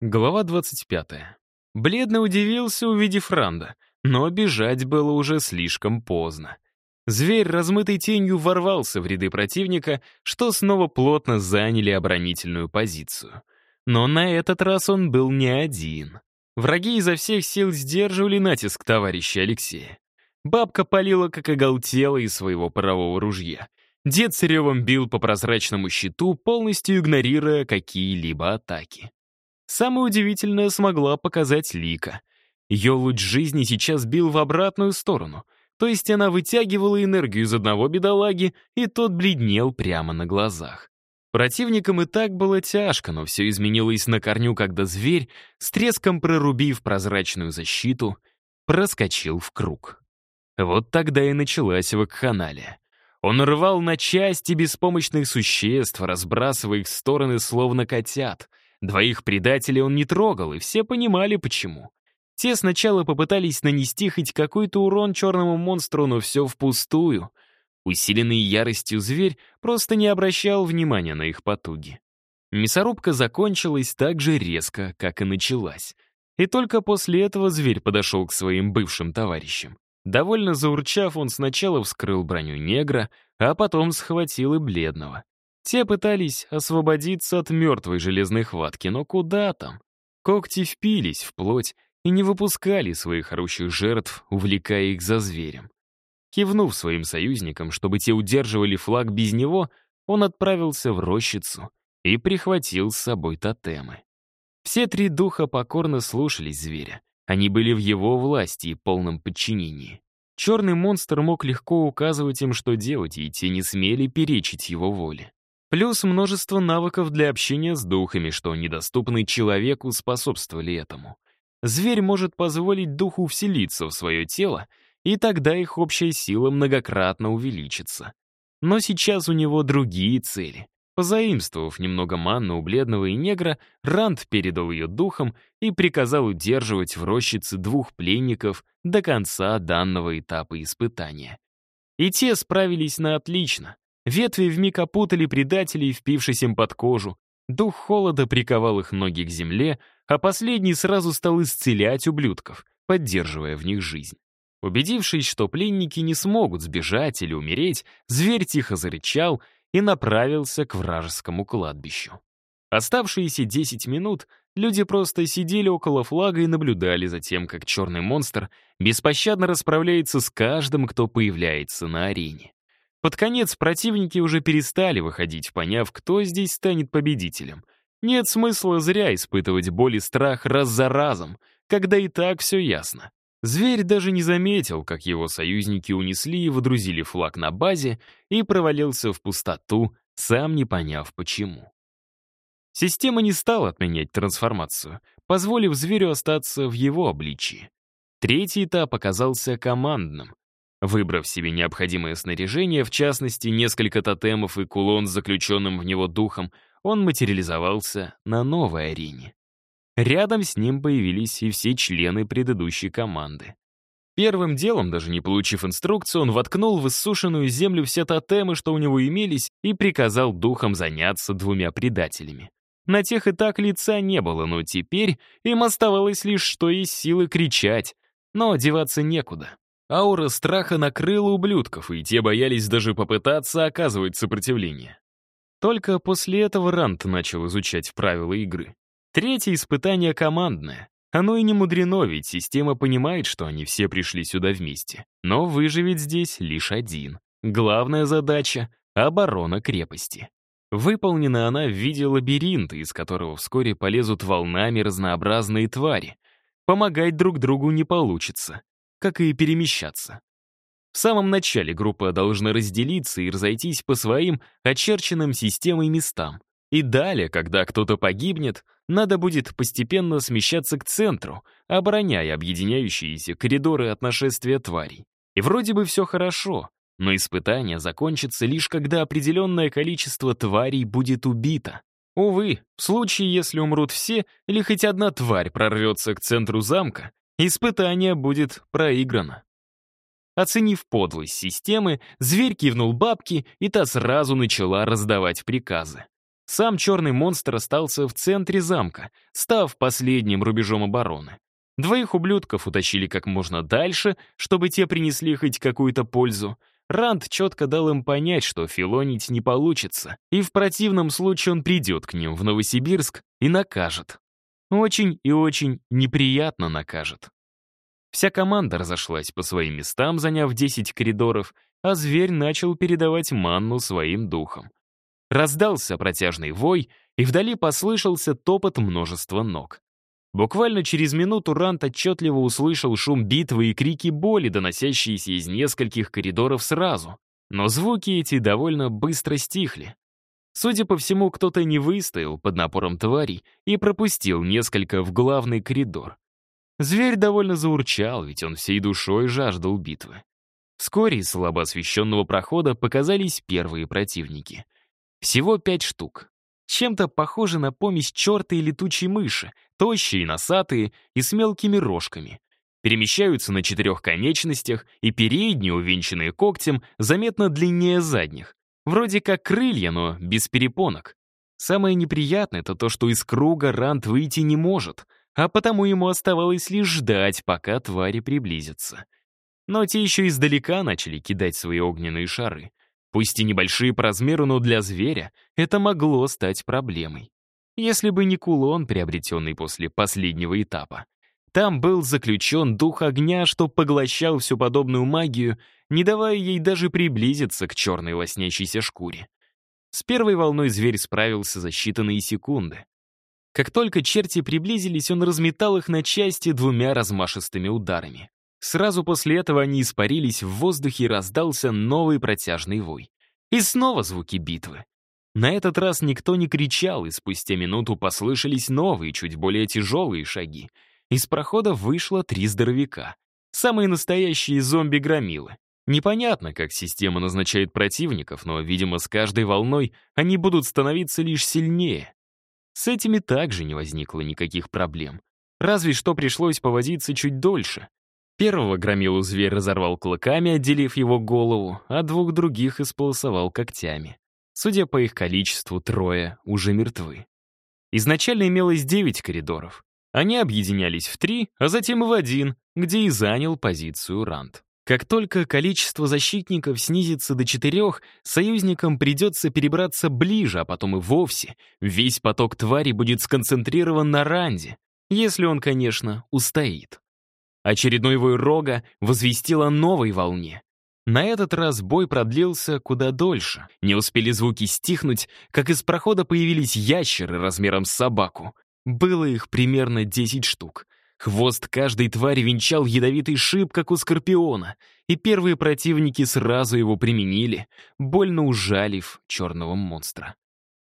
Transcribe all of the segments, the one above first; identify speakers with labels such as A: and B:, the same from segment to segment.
A: Глава 25. Бледно удивился, увидев Ранда, но бежать было уже слишком поздно. Зверь, размытой тенью, ворвался в ряды противника, что снова плотно заняли оборонительную позицию. Но на этот раз он был не один. Враги изо всех сил сдерживали натиск товарища Алексея. Бабка палила, как оголтела из своего парового ружья. Дед с ревом бил по прозрачному щиту, полностью игнорируя какие-либо атаки. Самое удивительное смогла показать Лика. Ее луч жизни сейчас бил в обратную сторону, то есть она вытягивала энергию из одного бедолаги, и тот бледнел прямо на глазах. Противникам и так было тяжко, но все изменилось на корню, когда зверь, с треском прорубив прозрачную защиту, проскочил в круг. Вот тогда и началась вакханалия. Он рвал на части беспомощных существ, разбрасывая их в стороны, словно котят — Двоих предателей он не трогал, и все понимали, почему. Те сначала попытались нанести хоть какой-то урон черному монстру, но все впустую. Усиленный яростью зверь просто не обращал внимания на их потуги. Мясорубка закончилась так же резко, как и началась. И только после этого зверь подошел к своим бывшим товарищам. Довольно заурчав, он сначала вскрыл броню негра, а потом схватил и бледного. Те пытались освободиться от мертвой железной хватки, но куда там? Когти впились в плоть и не выпускали своих орущих жертв, увлекая их за зверем. Кивнув своим союзникам, чтобы те удерживали флаг без него, он отправился в рощицу и прихватил с собой тотемы. Все три духа покорно слушались зверя. Они были в его власти и полном подчинении. Черный монстр мог легко указывать им, что делать, и те не смели перечить его воле. Плюс множество навыков для общения с духами, что недоступны человеку, способствовали этому. Зверь может позволить духу вселиться в свое тело, и тогда их общая сила многократно увеличится. Но сейчас у него другие цели. Позаимствовав немного манны у бледного и негра, Ранд передал ее духом и приказал удерживать в рощице двух пленников до конца данного этапа испытания. И те справились на отлично. Ветви вмиг опутали предателей, впившись им под кожу. Дух холода приковал их ноги к земле, а последний сразу стал исцелять ублюдков, поддерживая в них жизнь. Убедившись, что пленники не смогут сбежать или умереть, зверь тихо зарычал и направился к вражескому кладбищу. Оставшиеся 10 минут люди просто сидели около флага и наблюдали за тем, как черный монстр беспощадно расправляется с каждым, кто появляется на арене. Под конец противники уже перестали выходить, поняв, кто здесь станет победителем. Нет смысла зря испытывать боль и страх раз за разом, когда и так все ясно. Зверь даже не заметил, как его союзники унесли и водрузили флаг на базе и провалился в пустоту, сам не поняв почему. Система не стала отменять трансформацию, позволив зверю остаться в его обличии. Третий этап оказался командным. Выбрав себе необходимое снаряжение, в частности, несколько тотемов и кулон с заключенным в него духом, он материализовался на новой арене. Рядом с ним появились и все члены предыдущей команды. Первым делом, даже не получив инструкцию, он воткнул в иссушенную землю все тотемы, что у него имелись, и приказал духам заняться двумя предателями. На тех и так лица не было, но теперь им оставалось лишь что из силы кричать, но одеваться некуда. Аура страха накрыла ублюдков, и те боялись даже попытаться оказывать сопротивление. Только после этого Рант начал изучать правила игры. Третье испытание командное. Оно и не мудрено, ведь система понимает, что они все пришли сюда вместе. Но выживет здесь лишь один. Главная задача — оборона крепости. Выполнена она в виде лабиринта, из которого вскоре полезут волнами разнообразные твари. Помогать друг другу не получится как и перемещаться. В самом начале группа должна разделиться и разойтись по своим очерченным системой местам. И далее, когда кто-то погибнет, надо будет постепенно смещаться к центру, обороняя объединяющиеся коридоры от нашествия тварей. И вроде бы все хорошо, но испытание закончится лишь когда определенное количество тварей будет убито. Увы, в случае, если умрут все или хоть одна тварь прорвется к центру замка, Испытание будет проиграно. Оценив подлость системы, зверь кивнул бабке, и та сразу начала раздавать приказы. Сам черный монстр остался в центре замка, став последним рубежом обороны. Двоих ублюдков утащили как можно дальше, чтобы те принесли хоть какую-то пользу. Ранд четко дал им понять, что филонить не получится, и в противном случае он придет к ним в Новосибирск и накажет. Очень и очень неприятно накажет. Вся команда разошлась по своим местам, заняв 10 коридоров, а зверь начал передавать манну своим духам. Раздался протяжный вой, и вдали послышался топот множества ног. Буквально через минуту Рант отчетливо услышал шум битвы и крики боли, доносящиеся из нескольких коридоров сразу. Но звуки эти довольно быстро стихли. Судя по всему, кто-то не выстоял под напором тварей и пропустил несколько в главный коридор. Зверь довольно заурчал, ведь он всей душой жаждал битвы. Вскоре из слабо освещенного прохода показались первые противники — всего пять штук. Чем-то похожи на помесь черта и летучей мыши, тощие, носатые и с мелкими рожками. Перемещаются на четырех конечностях, и передние, увенчанные когтем, заметно длиннее задних. Вроде как крылья, но без перепонок. Самое неприятное — это то, что из круга Рант выйти не может, а потому ему оставалось лишь ждать, пока твари приблизятся. Но те еще издалека начали кидать свои огненные шары. Пусть и небольшие по размеру, но для зверя это могло стать проблемой. Если бы не кулон, приобретенный после последнего этапа. Там был заключен дух огня, что поглощал всю подобную магию, не давая ей даже приблизиться к черной лоснящейся шкуре. С первой волной зверь справился за считанные секунды. Как только черти приблизились, он разметал их на части двумя размашистыми ударами. Сразу после этого они испарились в воздухе и раздался новый протяжный вой. И снова звуки битвы. На этот раз никто не кричал, и спустя минуту послышались новые, чуть более тяжелые шаги. Из прохода вышло три здоровяка. Самые настоящие зомби-громилы. Непонятно, как система назначает противников, но, видимо, с каждой волной они будут становиться лишь сильнее. С этими также не возникло никаких проблем. Разве что пришлось повозиться чуть дольше. Первого громилу зверь разорвал клыками, отделив его голову, а двух других исполосовал когтями. Судя по их количеству, трое уже мертвы. Изначально имелось девять коридоров. Они объединялись в три, а затем и в один, где и занял позицию Ранд. Как только количество защитников снизится до четырех, союзникам придется перебраться ближе, а потом и вовсе. Весь поток твари будет сконцентрирован на Ранде, если он, конечно, устоит. Очередной вой рога возвестил новой волне. На этот раз бой продлился куда дольше. Не успели звуки стихнуть, как из прохода появились ящеры размером с собаку. Было их примерно 10 штук. Хвост каждой твари венчал ядовитый шип, как у скорпиона, и первые противники сразу его применили, больно ужалив черного монстра.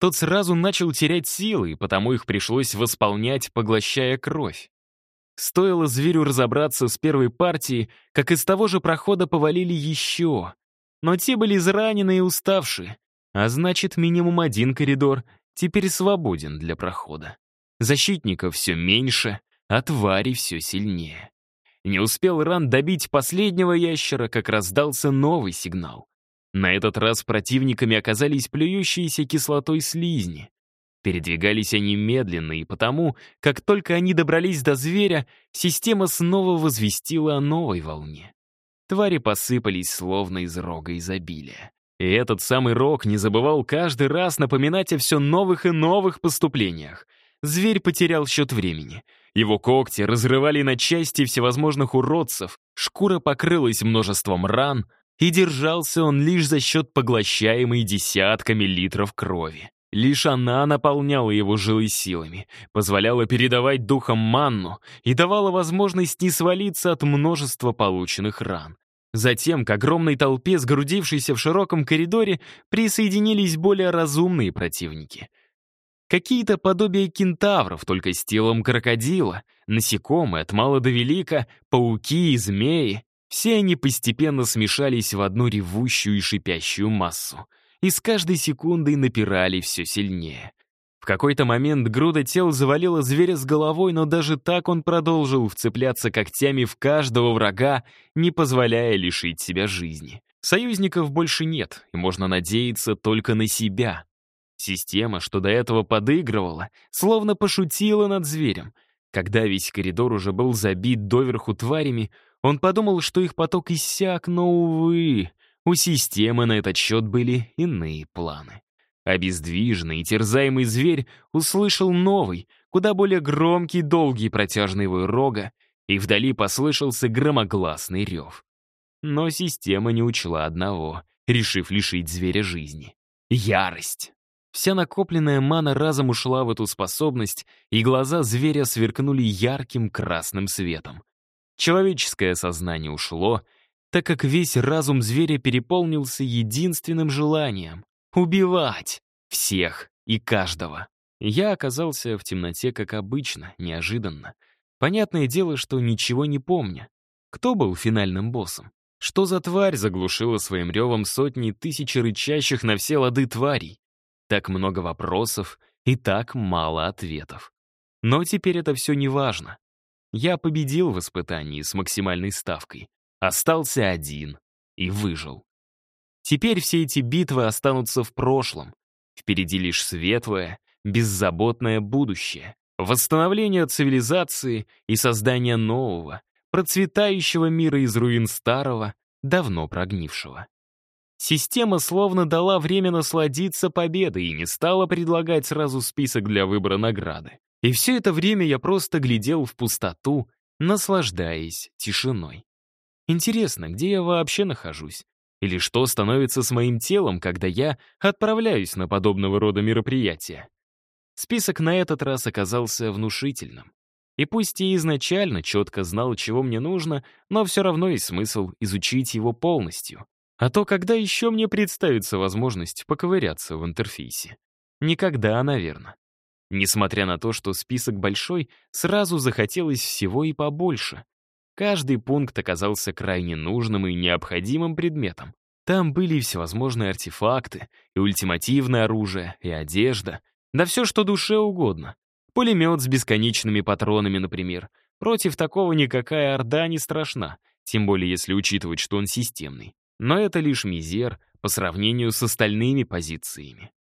A: Тот сразу начал терять силы, потому их пришлось восполнять, поглощая кровь. Стоило зверю разобраться с первой партией, как из того же прохода повалили еще. Но те были изранены и уставшие, а значит, минимум один коридор теперь свободен для прохода. Защитников все меньше, а твари все сильнее. Не успел Ран добить последнего ящера, как раздался новый сигнал. На этот раз противниками оказались плюющиеся кислотой слизни. Передвигались они медленно, и потому, как только они добрались до зверя, система снова возвестила о новой волне. Твари посыпались словно из рога изобилия. И этот самый рог не забывал каждый раз напоминать о все новых и новых поступлениях. Зверь потерял счет времени. Его когти разрывали на части всевозможных уродцев, шкура покрылась множеством ран, и держался он лишь за счет поглощаемой десятками литров крови. Лишь она наполняла его жилы силами, позволяла передавать духам манну и давала возможность не свалиться от множества полученных ран. Затем к огромной толпе, сгрудившейся в широком коридоре, присоединились более разумные противники. Какие-то подобия кентавров, только с телом крокодила, насекомые от мала до велика, пауки и змеи. Все они постепенно смешались в одну ревущую и шипящую массу — и с каждой секундой напирали все сильнее. В какой-то момент груда тел завалила зверя с головой, но даже так он продолжил вцепляться когтями в каждого врага, не позволяя лишить себя жизни. Союзников больше нет, и можно надеяться только на себя. Система, что до этого подыгрывала, словно пошутила над зверем. Когда весь коридор уже был забит доверху тварями, он подумал, что их поток иссяк, но, увы, у системы на этот счет были иные планы. Обездвиженный и терзаемый зверь услышал новый, куда более громкий, долгий протяжный вой рога, и вдали послышался громогласный рев. Но система не учла одного, решив лишить зверя жизни. Ярость. Вся накопленная мана разом ушла в эту способность, и глаза зверя сверкнули ярким красным светом. Человеческое сознание ушло, так как весь разум зверя переполнился единственным желанием — убивать всех и каждого. Я оказался в темноте, как обычно, неожиданно. Понятное дело, что ничего не помню. Кто был финальным боссом? Что за тварь заглушила своим ревом сотни тысяч рычащих на все лады тварей? Так много вопросов и так мало ответов. Но теперь это все не важно. Я победил в испытании с максимальной ставкой. Остался один и выжил. Теперь все эти битвы останутся в прошлом. Впереди лишь светлое, беззаботное будущее. Восстановление цивилизации и создание нового, процветающего мира из руин старого, давно прогнившего. Система словно дала время насладиться победой и не стала предлагать сразу список для выбора награды. И все это время я просто глядел в пустоту, наслаждаясь тишиной. Интересно, где я вообще нахожусь? Или что становится с моим телом, когда я отправляюсь на подобного рода мероприятия? Список на этот раз оказался внушительным. И пусть я изначально четко знал, чего мне нужно, но все равно есть смысл изучить его полностью. А то когда еще мне представится возможность поковыряться в интерфейсе? Никогда, наверное. Несмотря на то, что список большой, сразу захотелось всего и побольше. Каждый пункт оказался крайне нужным и необходимым предметом. Там были всевозможные артефакты, и ультимативное оружие, и одежда, да все, что душе угодно. Пулемет с бесконечными патронами, например. Против такого никакая орда не страшна, тем более если учитывать, что он системный. Но это лишь мизер по сравнению с остальными позициями.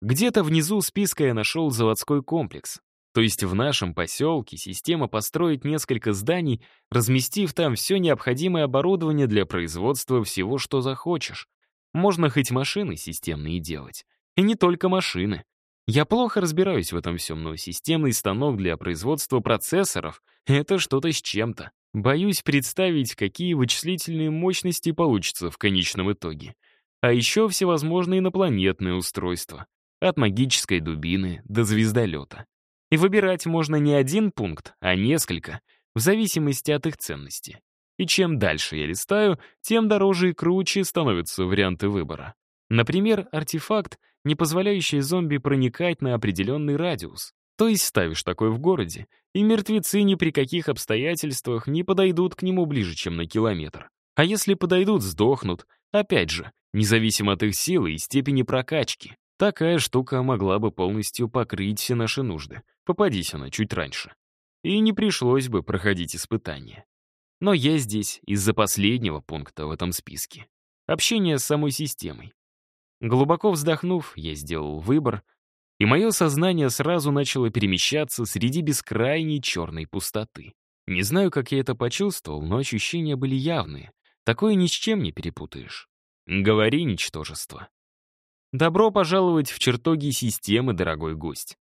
A: Где-то внизу списка я нашел заводской комплекс. То есть в нашем поселке система построит несколько зданий, разместив там все необходимое оборудование для производства всего, что захочешь. Можно хоть машины системные делать. И не только машины. Я плохо разбираюсь в этом всем, но системный станок для производства процессоров — это что-то с чем-то. Боюсь представить, какие вычислительные мощности получатся в конечном итоге. А еще всевозможные инопланетные устройства. От магической дубины до звездолета. И выбирать можно не один пункт, а несколько, в зависимости от их ценности. И чем дальше я листаю, тем дороже и круче становятся варианты выбора. Например, артефакт — не позволяющий зомби проникать на определенный радиус. То есть ставишь такой в городе, и мертвецы ни при каких обстоятельствах не подойдут к нему ближе, чем на километр. А если подойдут, сдохнут. Опять же, независимо от их силы и степени прокачки. Такая штука могла бы полностью покрыть все наши нужды. Попадись она чуть раньше. И не пришлось бы проходить испытания. Но я здесь из-за последнего пункта в этом списке. Общение с самой системой. Глубоко вздохнув, я сделал выбор, и мое сознание сразу начало перемещаться среди бескрайней черной пустоты. Не знаю, как я это почувствовал, но ощущения были явные. Такое ни с чем не перепутаешь. Говори, ничтожество. Добро пожаловать в чертоги системы, дорогой гость.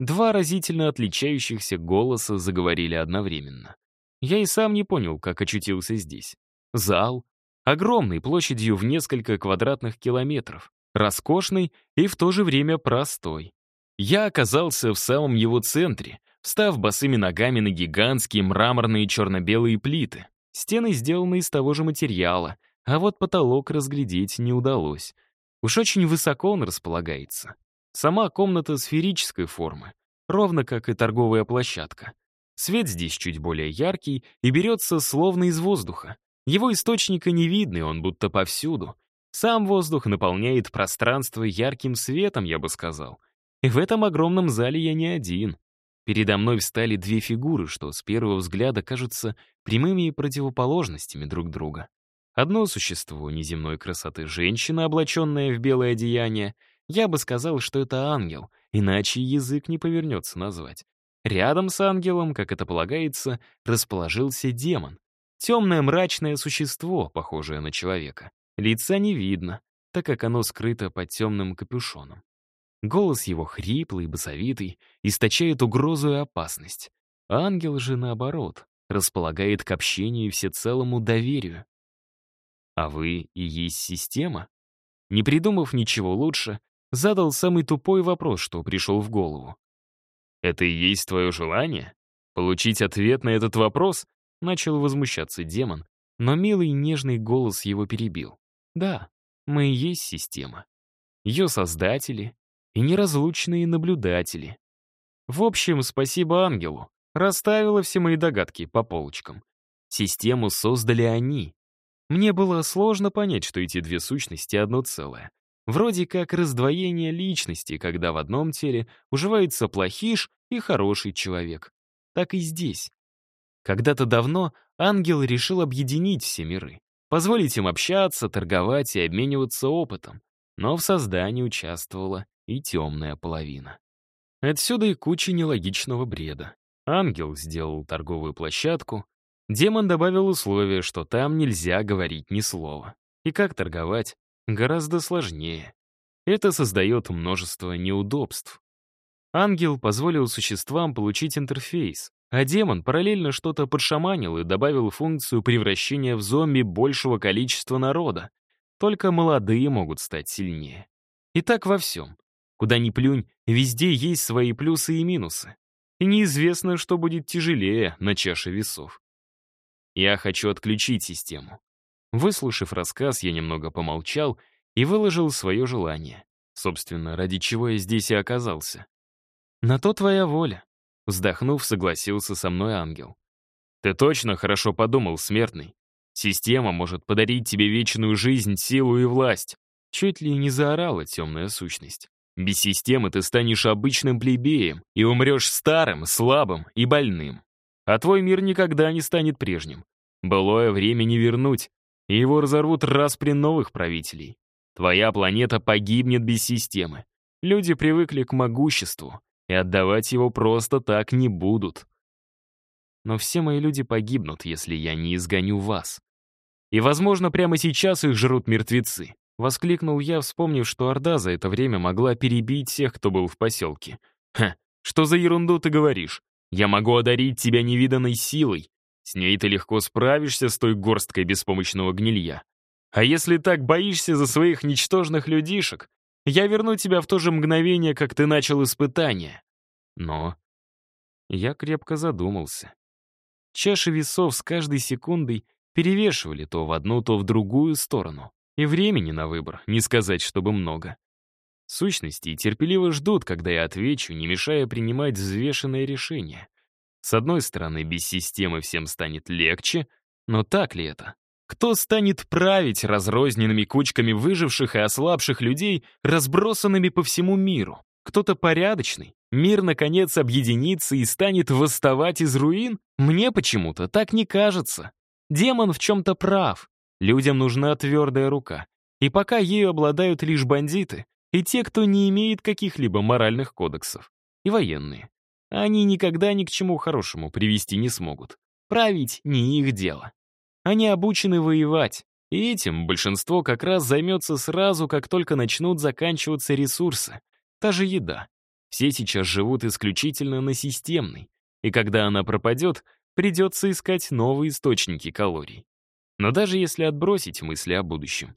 A: Два разительно отличающихся голоса заговорили одновременно. Я и сам не понял, как очутился здесь. Зал, огромный, площадью в несколько квадратных километров роскошный и в то же время простой. Я оказался в самом его центре, встав босыми ногами на гигантские мраморные черно-белые плиты. Стены сделаны из того же материала, а вот потолок разглядеть не удалось. Уж очень высоко он располагается. Сама комната сферической формы, ровно как и торговая площадка. Свет здесь чуть более яркий и берется словно из воздуха. Его источника не видно, он будто повсюду. Сам воздух наполняет пространство ярким светом, я бы сказал. И в этом огромном зале я не один. Передо мной встали две фигуры, что с первого взгляда кажутся прямыми противоположностями друг друга. Одно существо неземной красоты — женщина, облаченная в белое одеяние, Я бы сказал, что это ангел, иначе язык не повернется назвать. Рядом с ангелом, как это полагается, расположился демон. Темное мрачное существо, похожее на человека. Лица не видно, так как оно скрыто под темным капюшоном. Голос его хриплый, басовитый, источает угрозу и опасность. Ангел же, наоборот, располагает к общению и всецелому доверию. А вы и есть система? Не придумав ничего лучше, задал самый тупой вопрос, что пришел в голову. «Это и есть твое желание? Получить ответ на этот вопрос?» Начал возмущаться демон, но милый нежный голос его перебил. «Да, мы и есть система. Ее создатели и неразлучные наблюдатели. В общем, спасибо ангелу. Расставила все мои догадки по полочкам. Систему создали они. Мне было сложно понять, что эти две сущности одно целое. Вроде как раздвоение личности, когда в одном теле уживается плохиш и хороший человек. Так и здесь. Когда-то давно ангел решил объединить все миры, позволить им общаться, торговать и обмениваться опытом. Но в создании участвовала и темная половина. Отсюда и куча нелогичного бреда. Ангел сделал торговую площадку, демон добавил условие, что там нельзя говорить ни слова. И как торговать, гораздо сложнее. Это создает множество неудобств. Ангел позволил существам получить интерфейс, а демон параллельно что-то подшаманил и добавил функцию превращения в зомби большего количества народа. Только молодые могут стать сильнее. И так во всем. Куда ни плюнь, везде есть свои плюсы и минусы. И неизвестно, что будет тяжелее на чаше весов. Я хочу отключить систему. Выслушав рассказ, я немного помолчал и выложил свое желание. Собственно, ради чего я здесь и оказался. «На то твоя воля», — вздохнув, согласился со мной ангел. «Ты точно хорошо подумал, смертный. Система может подарить тебе вечную жизнь, силу и власть». Чуть ли не заорала темная сущность. Без системы ты станешь обычным плебеем и умрешь старым, слабым и больным. А твой мир никогда не станет прежним. Былое время не вернуть, и его разорвут раз при новых правителей. Твоя планета погибнет без системы. Люди привыкли к могуществу, и отдавать его просто так не будут. Но все мои люди погибнут, если я не изгоню вас. И, возможно, прямо сейчас их жрут мертвецы. Воскликнул я, вспомнив, что Орда за это время могла перебить всех, кто был в поселке. «Ха, что за ерунду ты говоришь? Я могу одарить тебя невиданной силой. С ней ты легко справишься с той горсткой беспомощного гнилья. А если так боишься за своих ничтожных людишек, я верну тебя в то же мгновение, как ты начал испытание. Но я крепко задумался. Чаши весов с каждой секундой перевешивали то в одну, то в другую сторону. И времени на выбор, не сказать, чтобы много. Сущности терпеливо ждут, когда я отвечу, не мешая принимать взвешенное решение. С одной стороны, без системы всем станет легче, но так ли это? Кто станет править разрозненными кучками выживших и ослабших людей, разбросанными по всему миру? Кто-то порядочный? Мир, наконец, объединится и станет восставать из руин? Мне почему-то так не кажется. Демон в чем-то прав. Людям нужна твердая рука. И пока ею обладают лишь бандиты и те, кто не имеет каких-либо моральных кодексов, и военные. Они никогда ни к чему хорошему привести не смогут. Править не их дело. Они обучены воевать, и этим большинство как раз займется сразу, как только начнут заканчиваться ресурсы. Та же еда. Все сейчас живут исключительно на системной, и когда она пропадет, придется искать новые источники калорий. Но даже если отбросить мысли о будущем,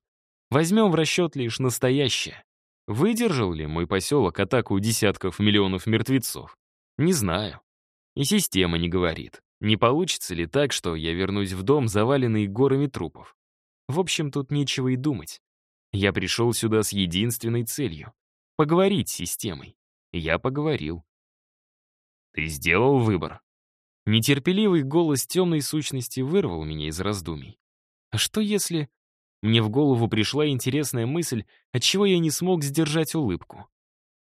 A: возьмем в расчет лишь настоящее. Выдержал ли мой поселок атаку десятков миллионов мертвецов? Не знаю. И система не говорит. Не получится ли так, что я вернусь в дом, заваленный горами трупов? В общем, тут нечего и думать. Я пришел сюда с единственной целью — поговорить с системой. Я поговорил. «Ты сделал выбор?» Нетерпеливый голос темной сущности вырвал меня из раздумий. А что если... Мне в голову пришла интересная мысль, отчего я не смог сдержать улыбку.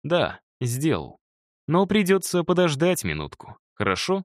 A: Да, сделал. Но придется подождать минутку, хорошо?